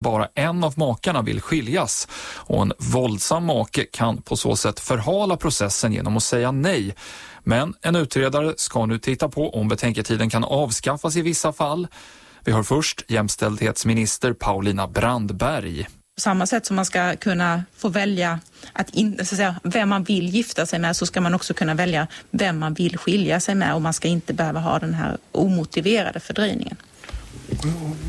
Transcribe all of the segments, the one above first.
bara en av makarna vill skiljas och en våldsam make kan på så sätt förhala processen genom att säga nej. Men en utredare ska nu titta på om betänketiden kan avskaffas i vissa fall. Vi har först jämställdhetsminister Paulina Brandberg. På samma sätt som man ska kunna få välja att in, så att säga, vem man vill gifta sig med så ska man också kunna välja vem man vill skilja sig med och man ska inte behöva ha den här omotiverade fördröjningen.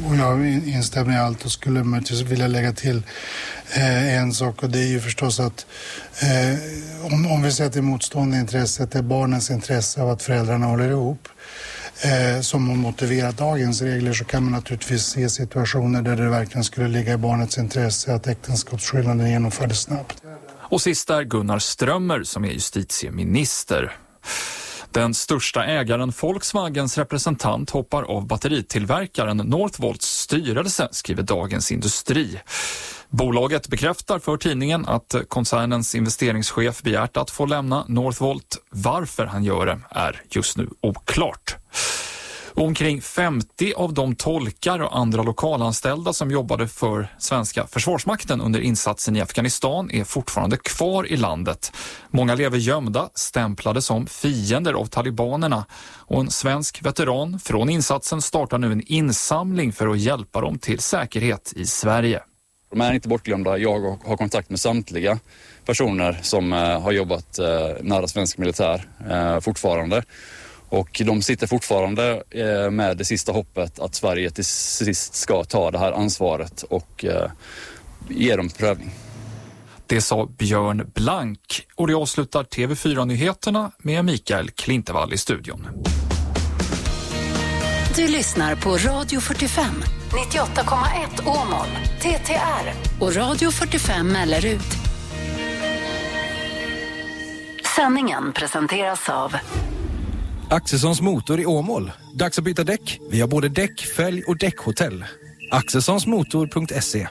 Och jag instämmer i allt och skulle möjligtvis vilja lägga till eh, en sak och det är ju förstås att eh, om, om vi sätter det motstående intresset är barnens intresse av att föräldrarna håller ihop eh, som har motiverat dagens regler så kan man naturligtvis se situationer där det verkligen skulle ligga i barnets intresse att äktenskapsskillnaden genomfördes snabbt. Och sist är Gunnar Strömmer som är justitieminister. Den största ägaren Volkswagens representant hoppar av batteritillverkaren Northvolts styrelse, skriver Dagens Industri. Bolaget bekräftar för tidningen att koncernens investeringschef begärt att få lämna Northvolt. Varför han gör det är just nu oklart. Omkring 50 av de tolkar och andra lokalanställda som jobbade för svenska försvarsmakten under insatsen i Afghanistan är fortfarande kvar i landet. Många lever gömda, stämplade som fiender av talibanerna och en svensk veteran från insatsen startar nu en insamling för att hjälpa dem till säkerhet i Sverige. De är inte bortglömda. Jag har kontakt med samtliga personer som eh, har jobbat eh, nära svensk militär eh, fortfarande. Och de sitter fortfarande med det sista hoppet att Sverige till sist ska ta det här ansvaret och ge dem prövning. Det sa Björn Blank och det avslutar TV4-nyheterna med Mikael Klintevall i studion. Du lyssnar på Radio 45, 98,1 Åmål, TTR och Radio 45 Mellerud. Sändningen presenteras av Axelssons motor i Åmål. Dags att byta däck. Vi har både däck, fälg och däckhotell. Axelssonsmotor.se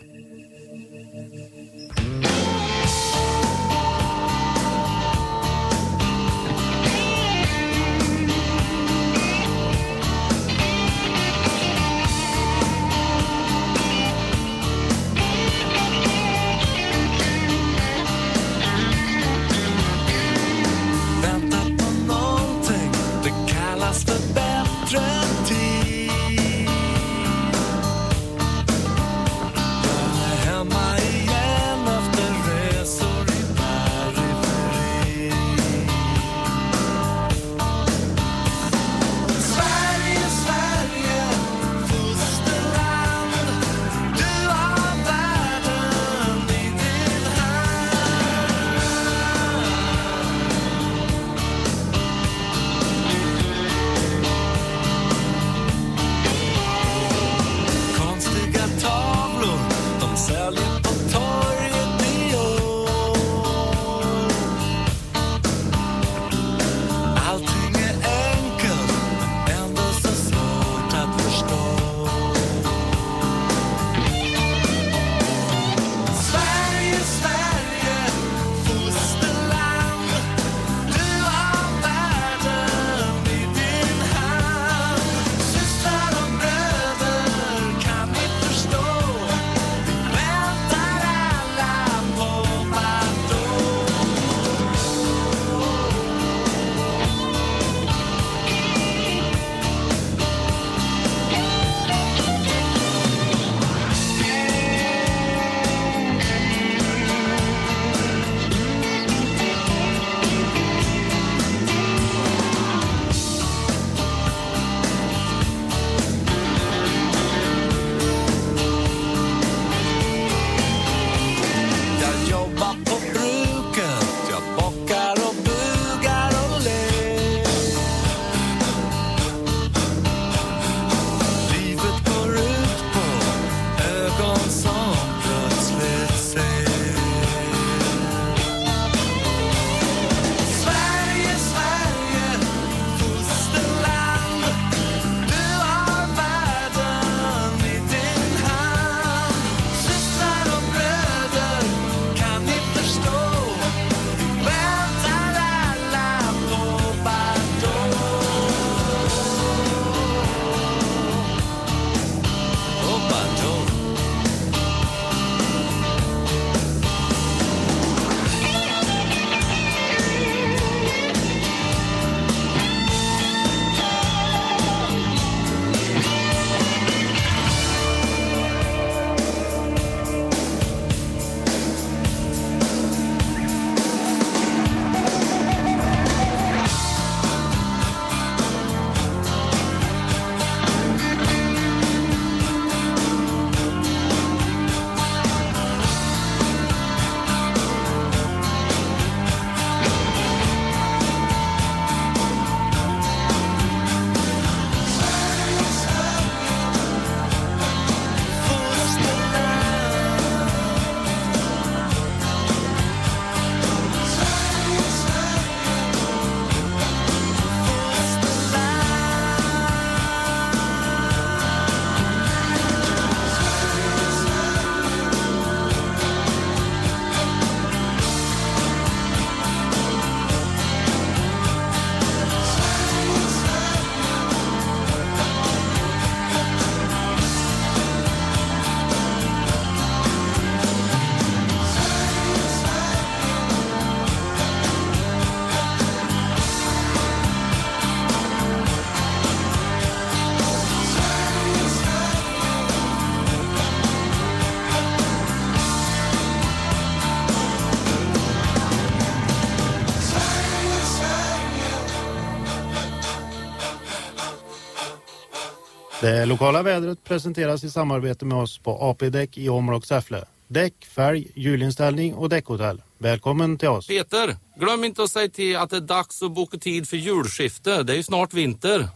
Det lokala vädret presenteras i samarbete med oss på AP-däck i Åmål och Säffle. Däck, färg, hjulinställning och däckhotell. Välkommen till oss. Peter, glöm inte att säga till att det är dags att boka tid för julskifte. Det är ju snart vinter.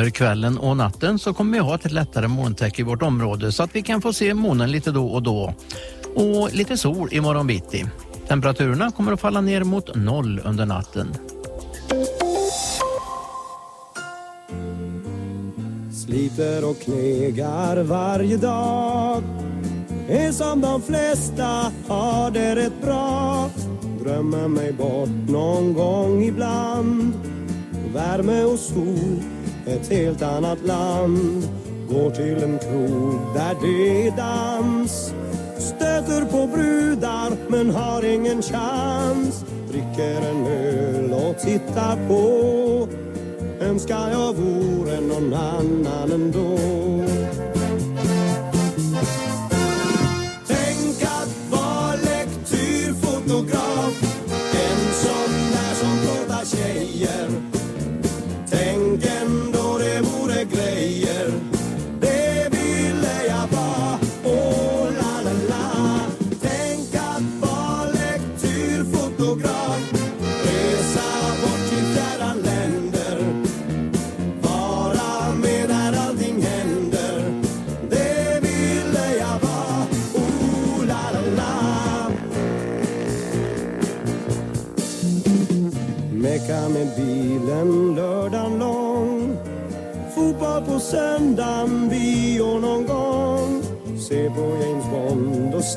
Under kvällen och natten så kommer vi ha ett lättare molntäcke i vårt område så att vi kan få se månen lite då och då. Och lite sol i morgon bitti. Temperaturerna kommer att falla ner mot noll under natten. Sliter och knegar varje dag Är som de flesta har det rätt bra Drömmer mig bort någon gång ibland Värme och sol, ett helt annat land Går till en krog där det är dans. Stöter på brudar men har ingen chans. Dricker en öl och tittar på. Önskar jag vore någon annan ändå. Tänk att vara lektyrfotograf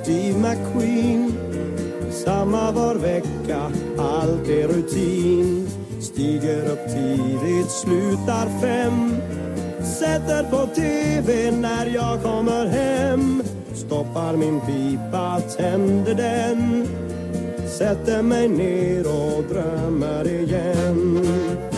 Steve McQueen. Samma var vecka, allt är rutin. Stiger upp tidigt, slutar fem. Sätter på TV när jag kommer hem. Stoppar min pipa, tänder den. Sätter mig ner och drömmer igen.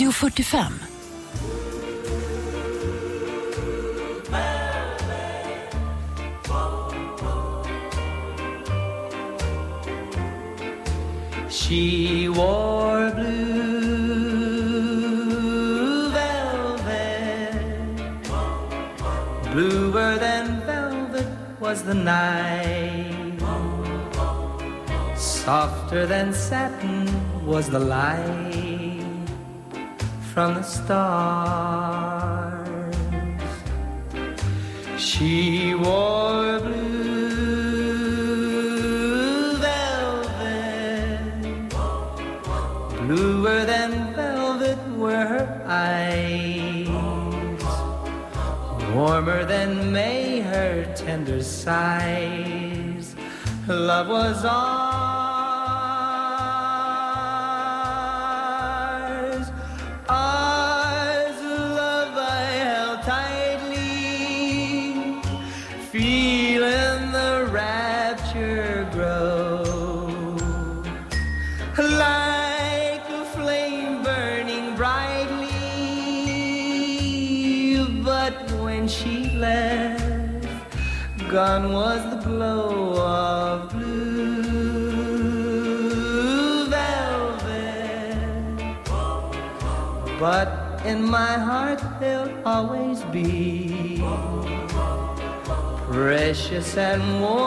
Radio 45. She wore blue velvet, bluer than velvet was the night, softer than satin was the light from the stars. She wore blue velvet, bluer than velvet were her eyes, warmer than May her tender sighs. Love was ours, and warm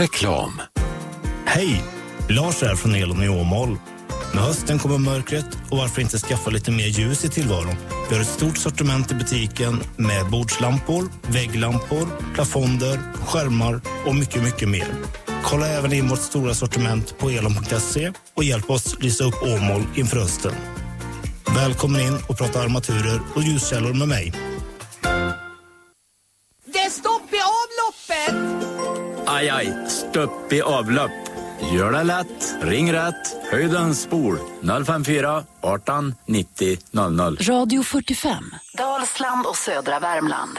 Reklam. Hej! Lars här från Elon i Åmål. Med hösten kommer mörkret och varför inte skaffa lite mer ljus i tillvaron? Vi har ett stort sortiment i butiken med bordslampor, vägglampor, plafonder, skärmar och mycket, mycket mer. Kolla även in vårt stora sortiment på elon.se och hjälp oss lysa upp Åmål inför hösten. Välkommen in och prata armaturer och ljuskällor med mig. Aj, aj, stopp i avlopp. Gör det lätt. Ring rätt. Höjdens spol 054 18 90 00. Radio 45. Dalsland och södra Värmland.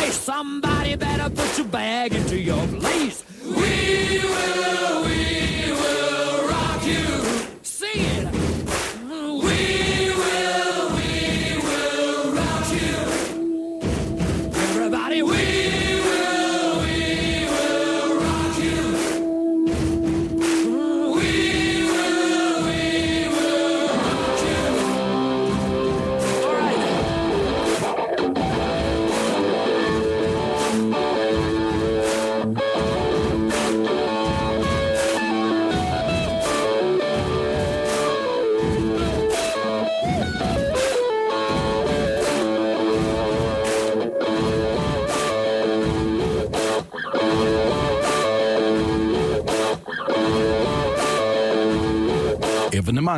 Disgrace. Somebody better put your bag into your place. We will,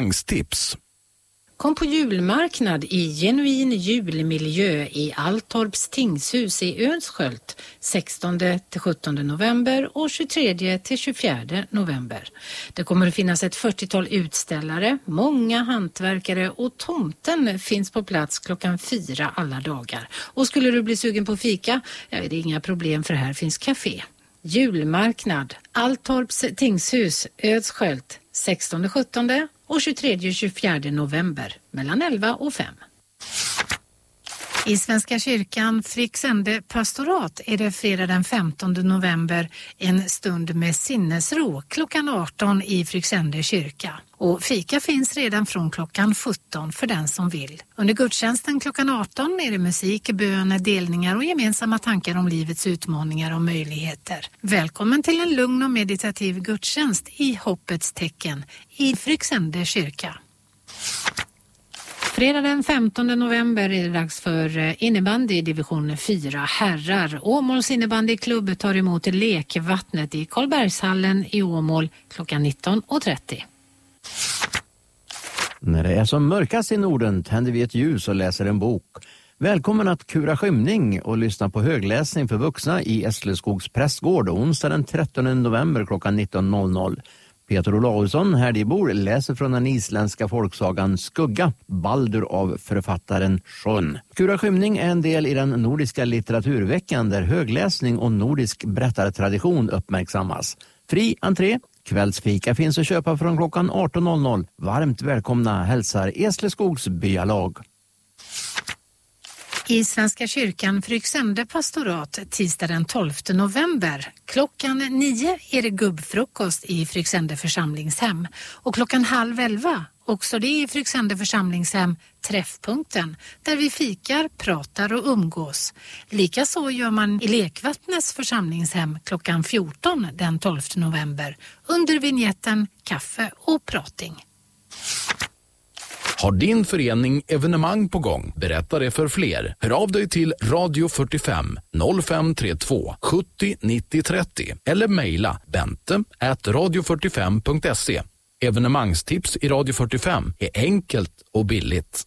restaurangstips. Kom på julmarknad i genuin julmiljö i Alltorps tingshus i Ödskölt 16-17 november och 23-24 november. Det kommer att finnas ett 40-tal utställare, många hantverkare och tomten finns på plats klockan fyra alla dagar. Och skulle du bli sugen på fika, ja, det är inga problem för här finns café. Julmarknad, Alltorps tingshus, Ödsköld 16-17 och 23-24 november mellan 11 och 5. I Svenska kyrkan Friksände pastorat är det fredag den 15 november en stund med sinnesro klockan 18 i Friksände kyrka. Och fika finns redan från klockan 17 för den som vill. Under gudstjänsten klockan 18 är det musik, bön, delningar och gemensamma tankar om livets utmaningar och möjligheter. Välkommen till en lugn och meditativ gudstjänst i hoppets tecken i Friksände kyrka. Fredag den 15 november är det dags för eh, innebandy i division 4 herrar. Åmåls innebandyklubb tar emot Lekvattnet i Karlbergshallen i Åmål klockan 19.30. När det är som mörkast i Norden tänder vi ett ljus och läser en bok. Välkommen att kura skymning och lyssna på högläsning för vuxna i Ässleskogs prästgård onsdag den 13 november klockan 19.00. Peter Olausson, härdibor, läser från den isländska folksagan Skugga, Baldur av författaren Sjön. Kura skymning är en del i den nordiska litteraturveckan där högläsning och nordisk berättartradition uppmärksammas. Fri entré, kvällsfika finns att köpa från klockan 18.00. Varmt välkomna hälsar Esleskogs byalag. I Svenska kyrkan Fryksände pastorat tisdag den 12 november. Klockan nio är det gubbfrukost i Fryksände församlingshem och klockan halv elva också det i Fryksände församlingshem Träffpunkten där vi fikar, pratar och umgås. Likaså gör man i Lekvattnets församlingshem klockan 14 den 12 november under vignetten Kaffe och prating. Har din förening evenemang på gång? Berätta det för fler. Hör av dig till Radio 45 0532 70 90 30 eller mejla bente at radio45.se. Evenemangstips i Radio 45 är enkelt och billigt.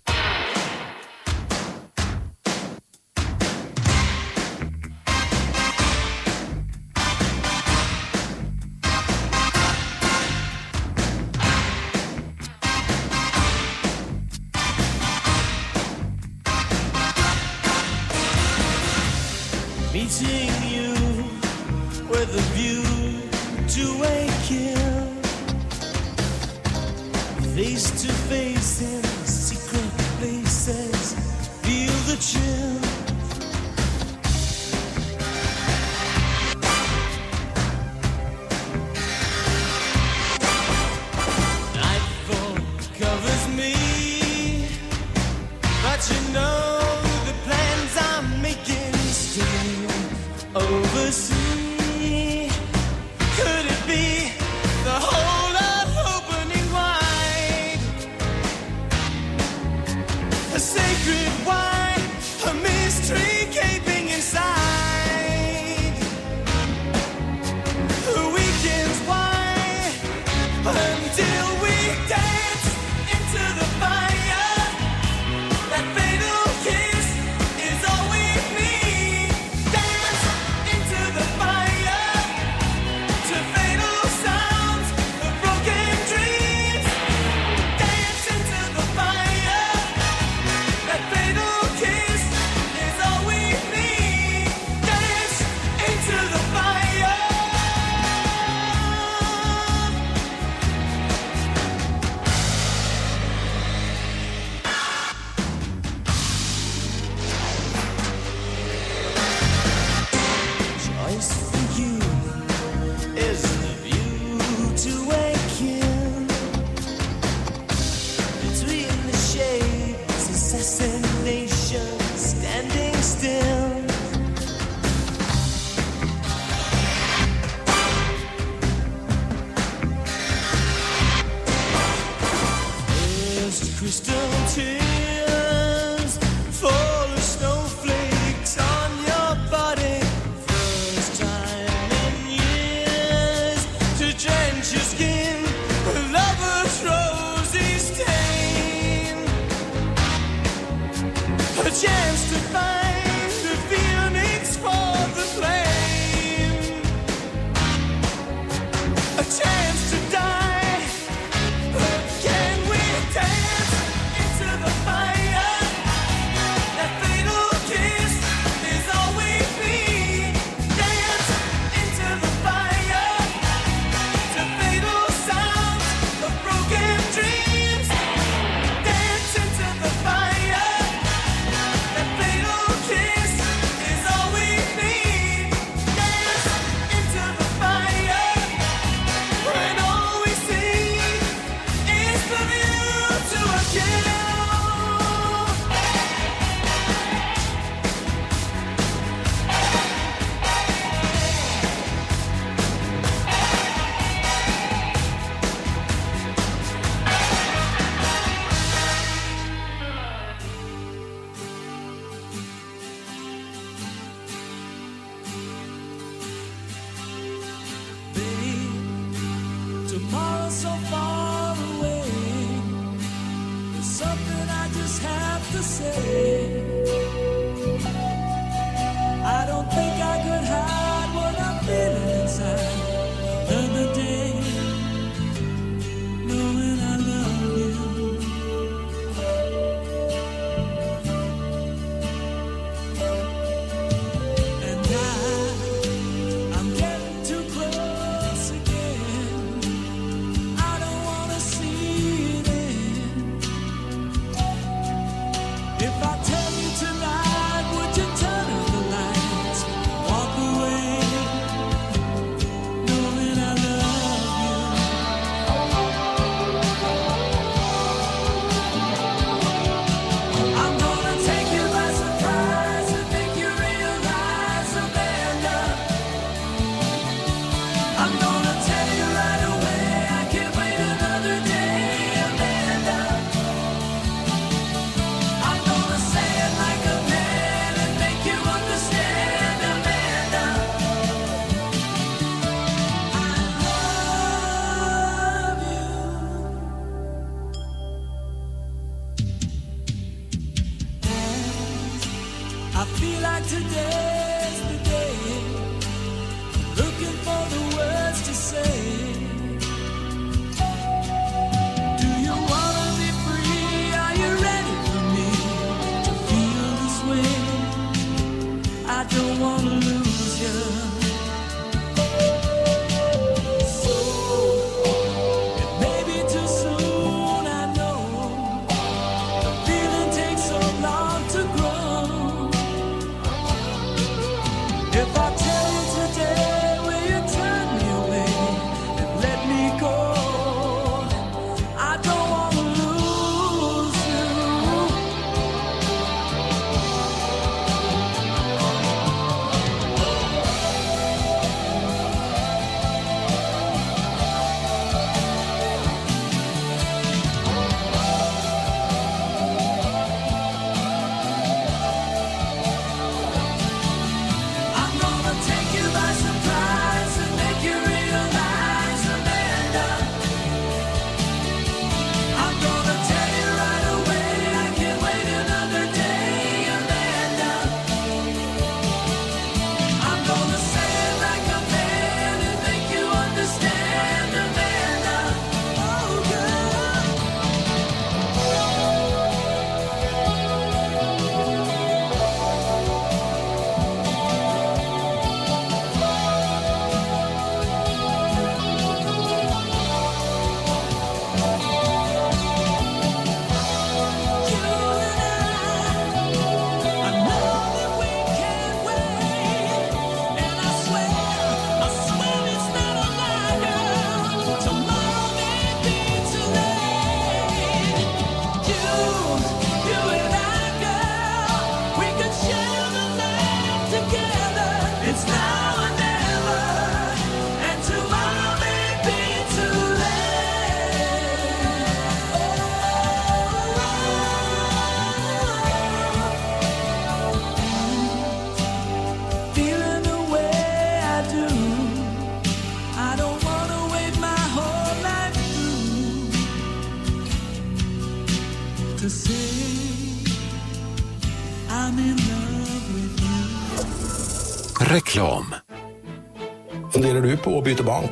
Och byta bank?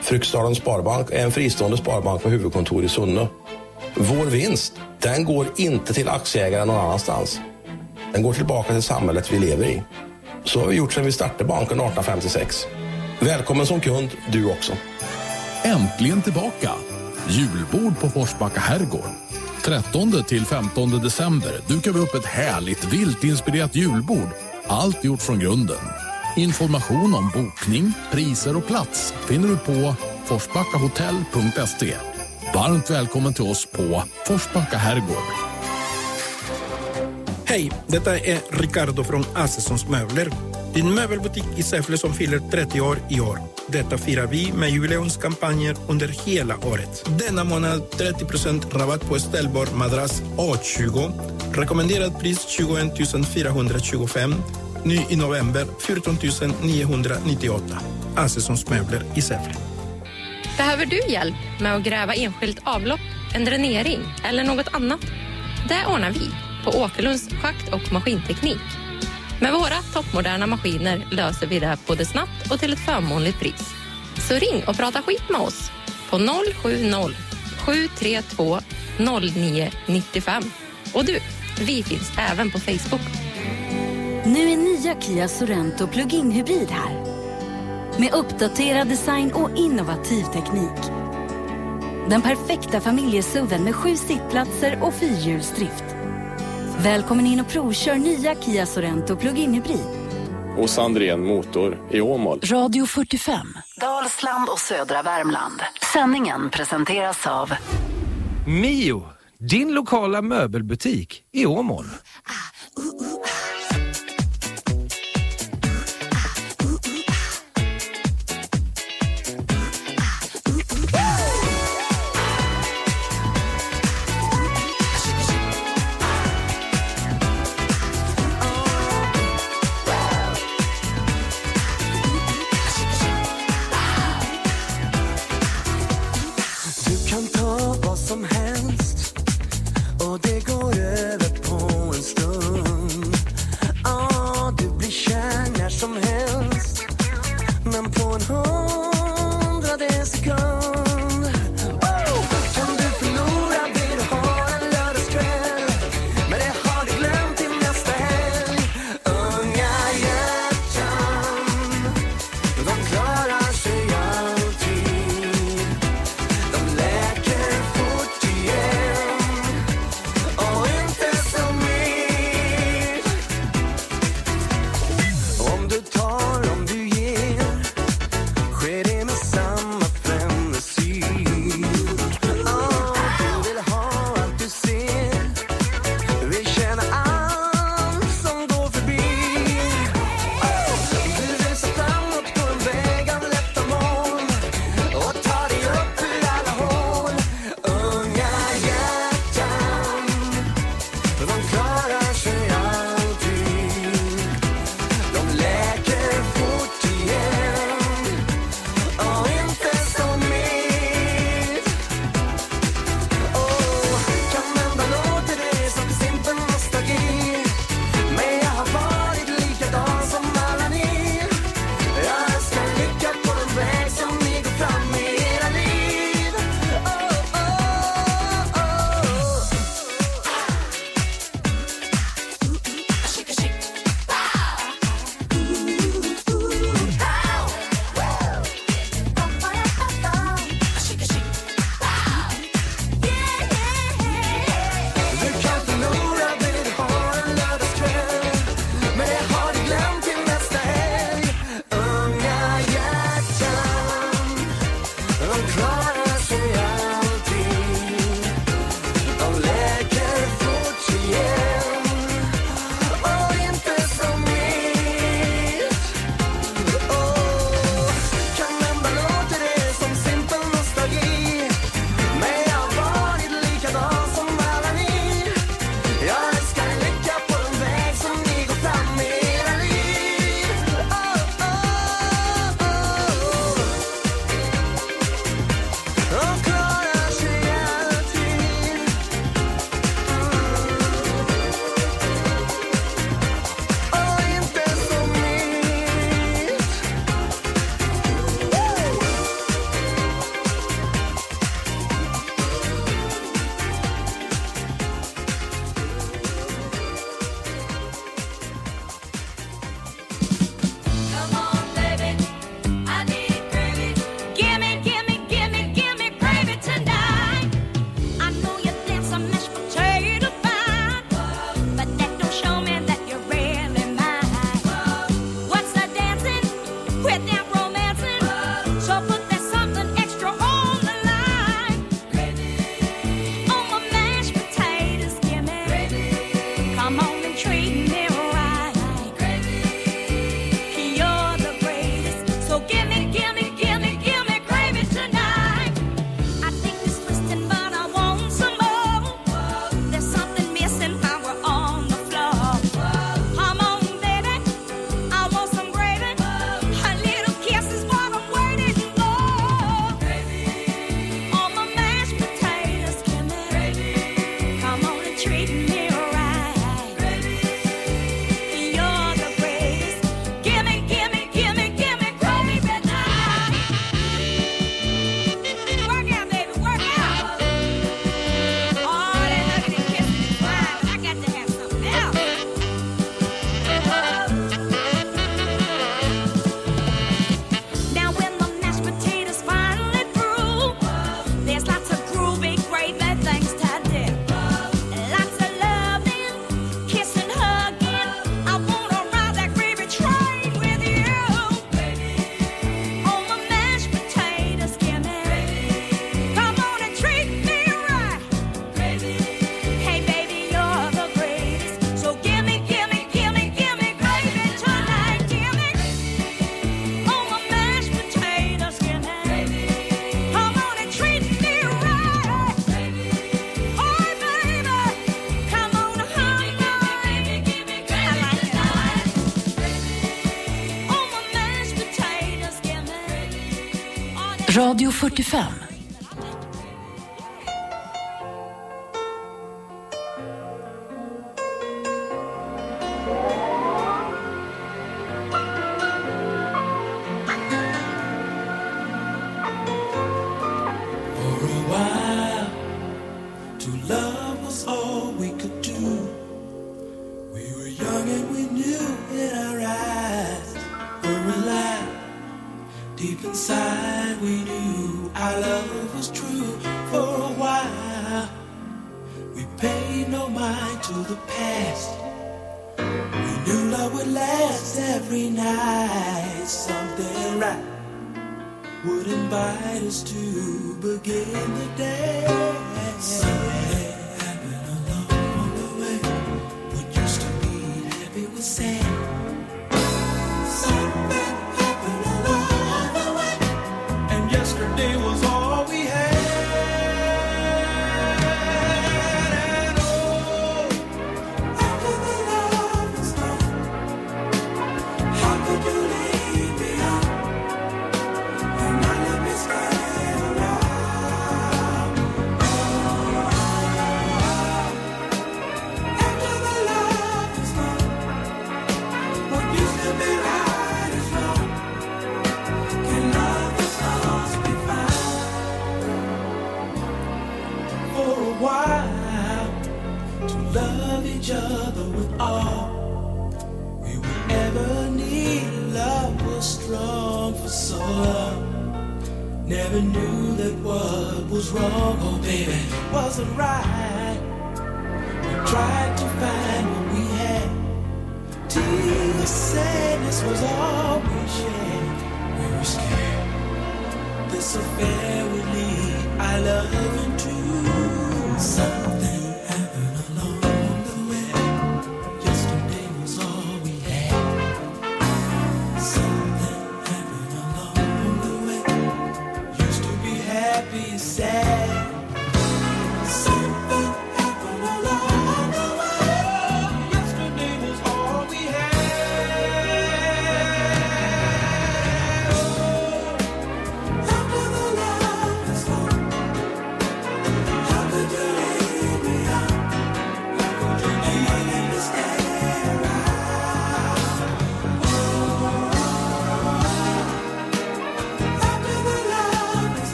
Fryksdalens Sparbank är en fristående sparbank med huvudkontor i Sunne. Vår vinst, den går inte till aktieägare någon annanstans. Den går tillbaka till samhället vi lever i. Så har vi gjort sedan vi startade banken 1856. Välkommen som kund, du också. Äntligen tillbaka! Julbord på Forsbacka herrgård. 13 till 15 december dukar vi upp ett härligt vilt inspirerat julbord. Allt gjort från grunden. Information om bokning, priser och plats finner du på forsbackahotell.se. Varmt välkommen till oss på Forsbacka herrgård. Hej, detta är Ricardo från Assessons Möbler. Din möbelbutik i Säffle som fyller 30 år i år. Detta firar vi med jubileumskampanjer under hela året. Denna månad 30% rabatt på ställbar madrass A20. Rekommenderat pris 21 425. Ny i november 14 998. Assessons Möbler i Säffle. Behöver du hjälp med att gräva enskilt avlopp, en dränering eller något annat? Det ordnar vi på Åkerlunds schakt och maskinteknik. Med våra toppmoderna maskiner löser vi det både snabbt och till ett förmånligt pris. Så ring och prata skit med oss på 070 732 0995. Och du, vi finns även på Facebook. Nu är nya Kia Sorento plug-in hybrid här. Med uppdaterad design och innovativ teknik. Den perfekta familjesuven med sju sittplatser och fyrhjulsdrift. Välkommen in och provkör nya Kia Sorento plug-in hybrid. Hos Andrén Motor i Åmål. Radio 45. Dalsland och södra Värmland. Sändningen presenteras av Mio, din lokala möbelbutik i Åmål. Du Radio 45.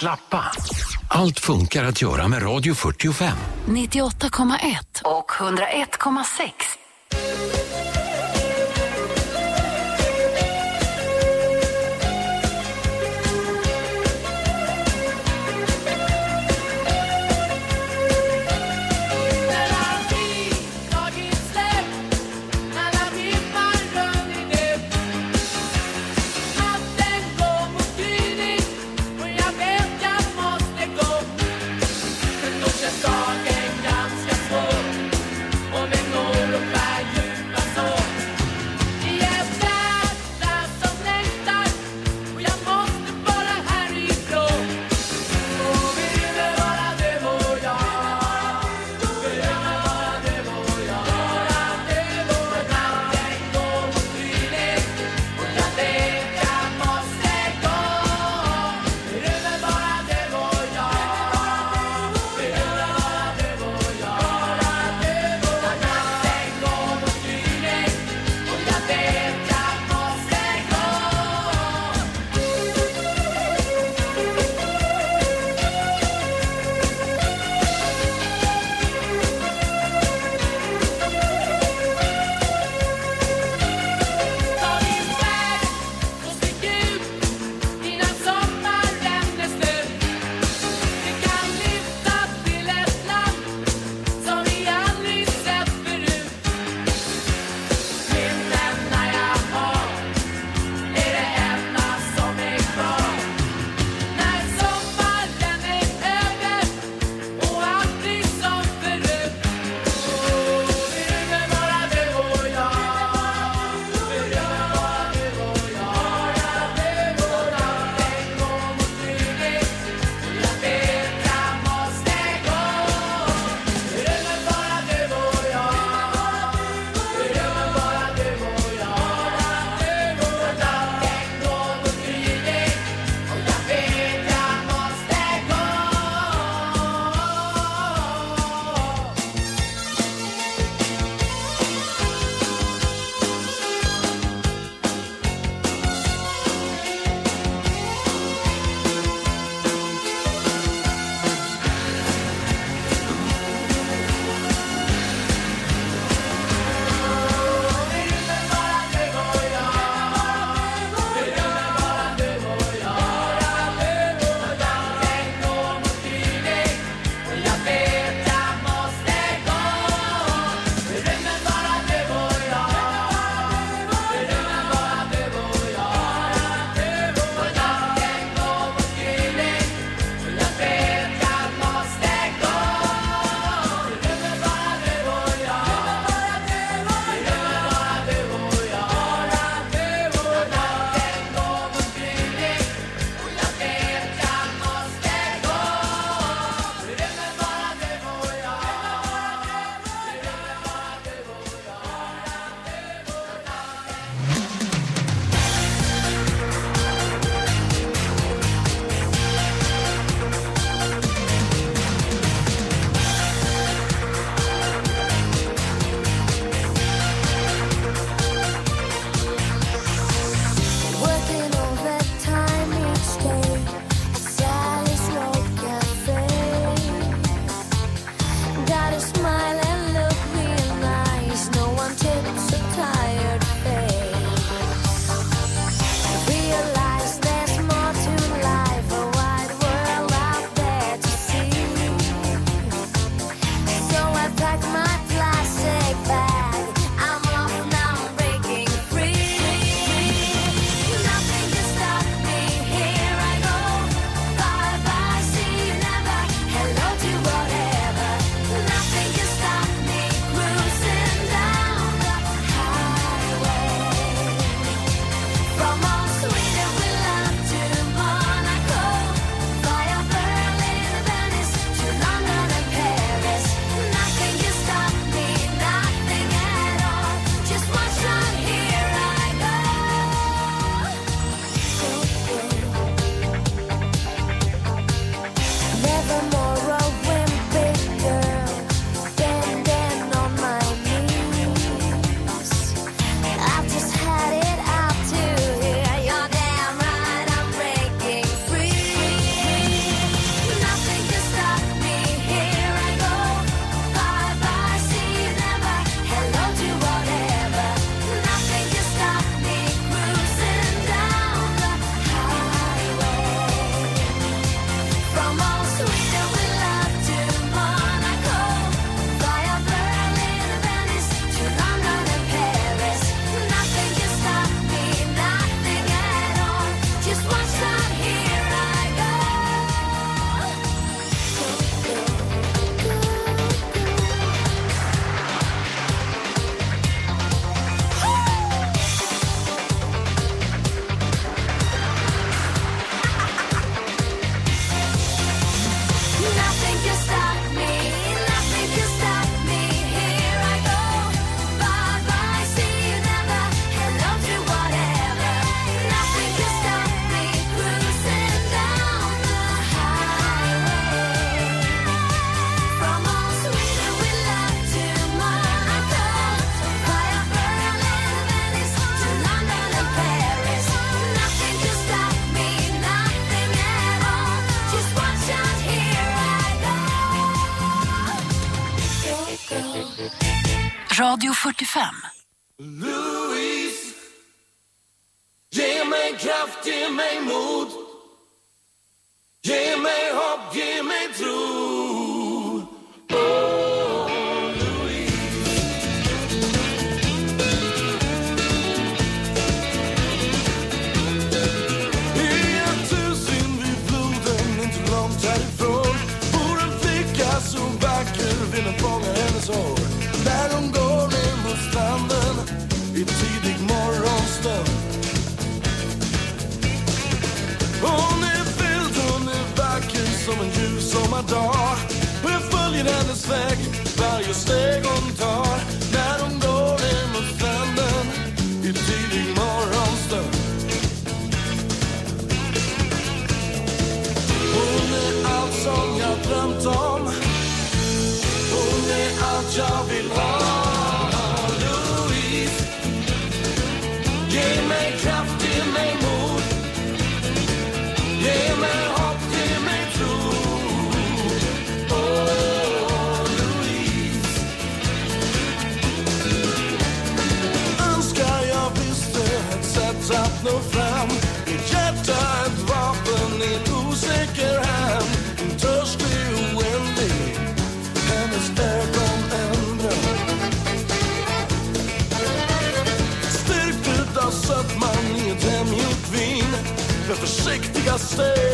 Slappa. Allt funkar att göra med Radio 45. 98,1 och 101,6. Radio 45. Louise, ge mig kraft, ge mig mod steg hon tar stay.